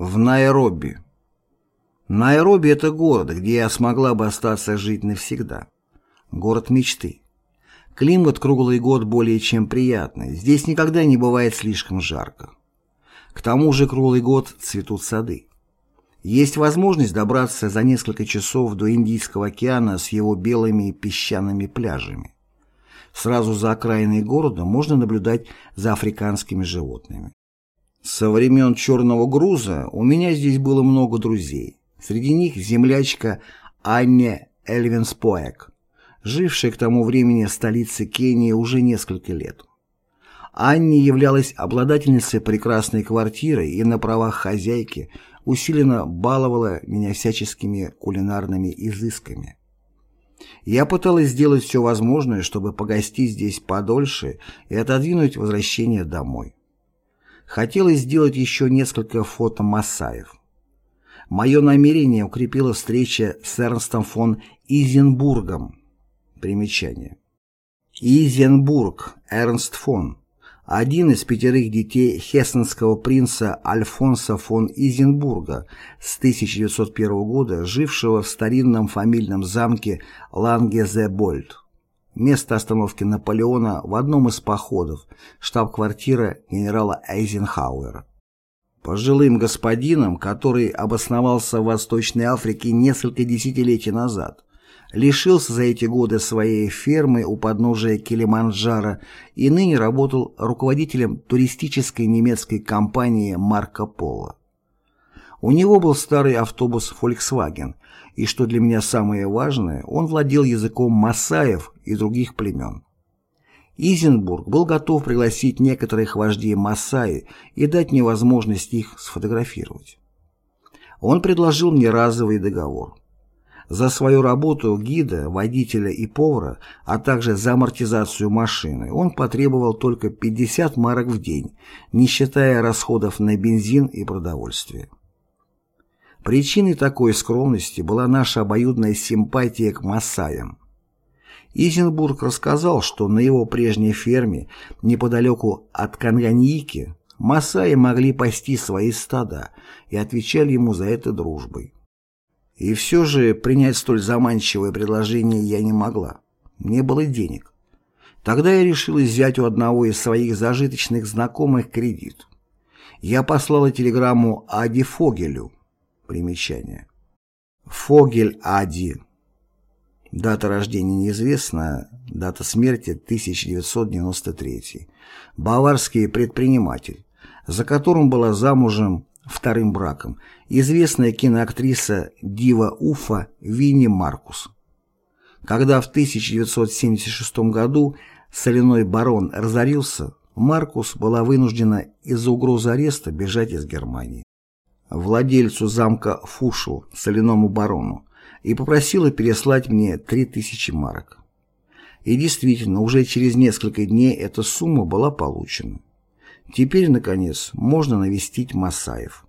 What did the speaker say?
В Найроби. Найроби – это город, где я смогла бы остаться жить навсегда. Город мечты. Климат круглый год более чем приятный. Здесь никогда не бывает слишком жарко. К тому же круглый год цветут сады. Есть возможность добраться за несколько часов до Индийского океана с его белыми песчаными пляжами. Сразу за окраиной города можно наблюдать за африканскими животными. Со времен «Черного груза» у меня здесь было много друзей. Среди них землячка Анне Эльвинспоек, жившая к тому времени в столице Кении уже несколько лет. Анне являлась обладательницей прекрасной квартиры и на правах хозяйки усиленно баловала меня всяческими кулинарными изысками. Я пыталась сделать все возможное, чтобы погостить здесь подольше и отодвинуть возвращение домой. Хотелось сделать еще несколько фото Масаев. Мое намерение укрепила встреча с Эрнстом фон Изенбургом. Примечание. Изенбург, Эрнст фон. Один из пятерых детей хессенского принца Альфонса фон Изенбурга с 1901 года, жившего в старинном фамильном замке Лангезебольд место остановки Наполеона в одном из походов, штаб-квартира генерала Эйзенхауэра. Пожилым господином, который обосновался в Восточной Африке несколько десятилетий назад, лишился за эти годы своей фермы у подножия Килиманджаро и ныне работал руководителем туристической немецкой компании «Марко Поло». У него был старый автобус Volkswagen, и, что для меня самое важное, он владел языком масаев и других племен. Изенбург был готов пригласить некоторых вождей Масаи и дать мне возможность их сфотографировать. Он предложил мне разовый договор. За свою работу гида, водителя и повара, а также за амортизацию машины он потребовал только 50 марок в день, не считая расходов на бензин и продовольствие. Причиной такой скромности была наша обоюдная симпатия к Масаям. Изенбург рассказал, что на его прежней ферме, неподалеку от Канганьики, Масаи могли пасти свои стада и отвечали ему за это дружбой. И все же принять столь заманчивое предложение я не могла. Не было денег. Тогда я решила взять у одного из своих зажиточных знакомых кредит. Я послала телеграмму Ади Фогелю, Примечание. Фогель Ади. Дата рождения неизвестна, дата смерти 1993. Баварский предприниматель, за которым была замужем вторым браком известная киноактриса Дива Уфа Винни Маркус. Когда в 1976 году соляной барон разорился, Маркус была вынуждена из-за угрозы ареста бежать из Германии владельцу замка Фушу, соляному барону, и попросила переслать мне 3000 марок. И действительно, уже через несколько дней эта сумма была получена. Теперь, наконец, можно навестить Масаев.